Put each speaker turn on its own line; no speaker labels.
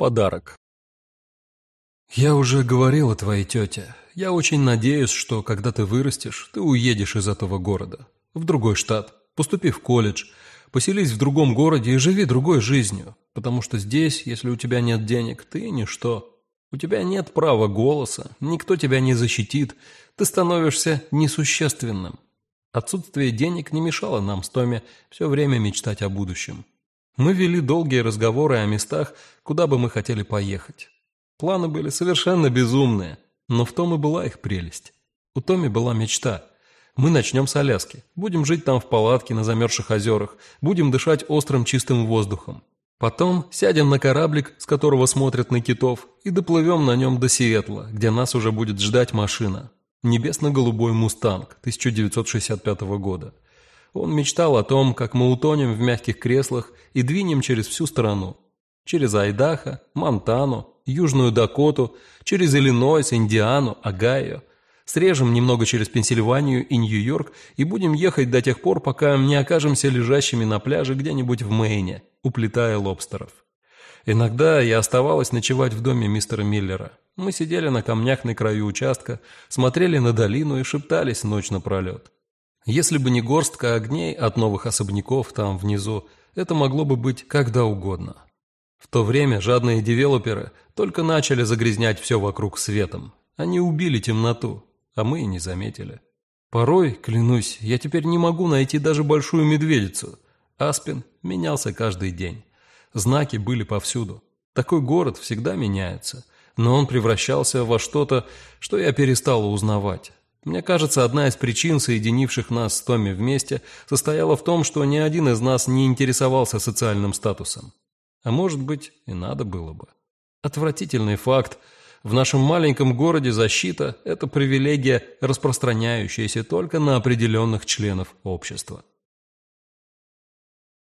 Подарок. Я уже говорил о твоей тете. Я очень надеюсь, что когда ты вырастешь, ты уедешь из этого города. В другой штат. Поступи в колледж. Поселись в другом городе и живи другой жизнью. Потому что здесь, если у тебя нет денег, ты ничто. У тебя нет права голоса, никто тебя не защитит. Ты становишься несущественным. Отсутствие денег не мешало нам с Томи все время мечтать о будущем. Мы вели долгие разговоры о местах, куда бы мы хотели поехать. Планы были совершенно безумные, но в том и была их прелесть. У Томи была мечта. Мы начнем с Аляски, будем жить там в палатке на замерзших озерах, будем дышать острым чистым воздухом. Потом сядем на кораблик, с которого смотрят на китов, и доплывем на нем до Сиэтла, где нас уже будет ждать машина. Небесно-голубой «Мустанг» 1965 года – он мечтал о том, как мы утонем в мягких креслах и двинем через всю страну. Через Айдахо, Монтану, Южную Дакоту, через Иллинойс, Индиану, Огайо. Срежем немного через Пенсильванию и Нью-Йорк и будем ехать до тех пор, пока не окажемся лежащими на пляже где-нибудь в Мэйне, уплетая лобстеров. Иногда я оставалась ночевать в доме мистера Миллера. Мы сидели на камнях на краю участка, смотрели на долину и шептались ночь напролет. Если бы не горстка огней от новых особняков там внизу, это могло бы быть когда угодно. В то время жадные девелоперы только начали загрязнять все вокруг светом. Они убили темноту, а мы и не заметили. Порой, клянусь, я теперь не могу найти даже большую медведицу. Аспин менялся каждый день. Знаки были повсюду. Такой город всегда меняется, но он превращался во что-то, что я перестала узнавать. Мне кажется, одна из причин, соединивших нас с Томми вместе, состояла в том, что ни один из нас не интересовался социальным статусом. А может быть, и надо было бы. Отвратительный факт. В нашем маленьком городе защита – это привилегия, распространяющаяся только на определенных членов общества.